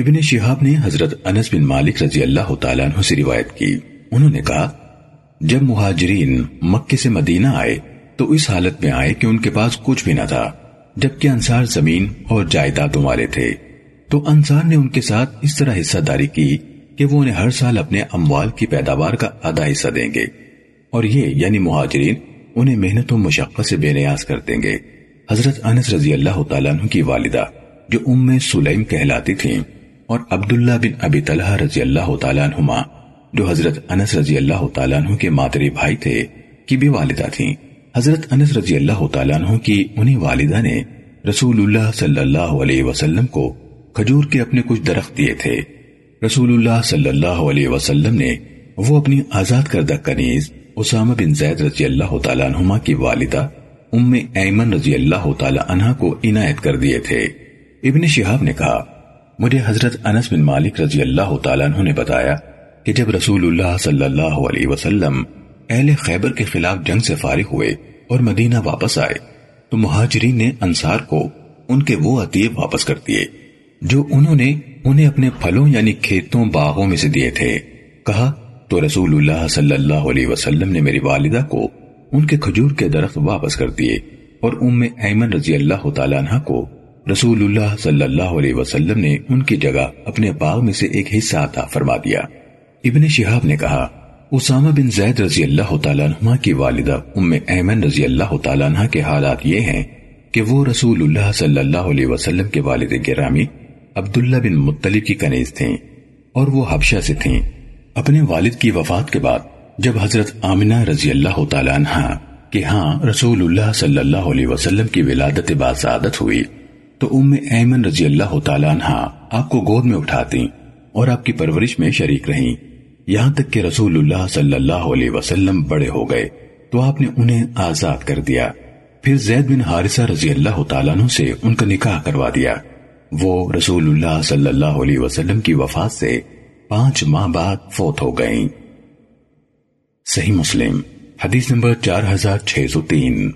ابن شہاب نے حضرت انس بن مالک رضی اللہ تعالیٰ عنہ سے روایت کی۔ انہوں نے کہا، جب مہاجرین مکے سے مدینہ آئے، تو اس حالت میں آئے کہ ان کے پاس کچھ بھی نہ تھا، جبکہ انصار زمین اور جائیدادوں والے تھے۔ تو انصار نے ان کے ساتھ اس طرح حصہ داری کی کہ وہ انہیں ہر سال اپنے اموال کی پیداوار کا آدھا حصہ دیں گے۔ اور یہ یعنی مہاجرین انہیں محنت و مشقت سے بے نیاز کر دیں گے۔ حضرت انس رضی اللہ تعالیٰ عنہ کی والدہ، جو ام سلیم کہلاتی تھیں۔ اور عبداللہ بن ابی طلحہ رضی اللہ تعالیٰ عنہما، جو حضرت انس رضی اللہ تعالیٰ عنہ کے مادری بھائی تھے، کی بھی والدہ تھیں۔ حضرت انس رضی اللہ تعالیٰ عنہ کی انہی والدہ نے رسول اللہ صلی اللہ علیہ وسلم کو کھجور کے اپنے کچھ درخت دیے تھے۔ رسول اللہ صلی اللہ علیہ وسلم نے وہ اپنی آزاد کردہ کنیز اسامہ بن زید رضی اللہ تعالیٰ عنہما کی والدہ ام ایمن رضی اللہ تعالیٰ عنہ کو عنایت کر دیے تھے۔ ابن شہاب نے کہا مجھے حضرت انس بن مالک رضی اللہ تعالیٰ عنہ نے بتایا کہ جب رسول اللہ صلی اللہ علیہ وسلم اہل خیبر کے خلاف جنگ سے فارغ ہوئے اور مدینہ واپس آئے، تو مہاجرین نے انصار کو ان کے وہ عطیے واپس کر دیے، جو انہوں نے انہیں اپنے پھلوں یعنی کھیتوں باغوں میں سے دیے تھے۔ کہا، تو رسول اللہ صلی اللہ علیہ وسلم نے میری والدہ کو ان کے کھجور کے درخت واپس کر دیے اور ام ایمن رضی اللہ تعالیٰ عنہ کو رسول اللہ صلی اللہ علیہ وسلم نے ان کی جگہ اپنے باغ میں سے ایک حصہ عطا فرما دیا۔ ابن شہاب نے کہا، اسامہ بن زید رضی اللہ تعالیٰ عنہ کی والدہ ام ایمن رضی اللہ تعالیٰ عنہ کے حالات یہ ہیں کہ وہ رسول اللہ صلی اللہ علیہ وسلم کے والد گرامی عبداللہ بن مطلب کی کنیز تھیں اور وہ حبشہ سے تھیں۔ اپنے والد کی وفات کے بعد جب حضرت آمنہ رضی اللہ تعالیٰ عنہ کہ ہاں رسول اللہ صلی اللہ علیہ وسلم کی ولادت باسعادت ہوئی تو ام ایمن رضی اللہ تعالیٰ عنہ آپ کو گود میں اٹھاتی اور آپ کی پرورش میں شریک رہیں۔ یہاں تک کہ رسول اللہ صلی اللہ علیہ وسلم بڑے ہو گئے تو آپ نے انہیں آزاد کر دیا۔ پھر زید بن حارثہ رضی اللہ تعالیٰ عنہ سے ان کا نکاح کروا دیا۔ وہ رسول اللہ صلی اللہ علیہ وسلم کی وفات سے پانچ ماہ بعد فوت ہو گئیں۔ صحیح مسلم، حدیث نمبر چار ہزار چھ سو تین۔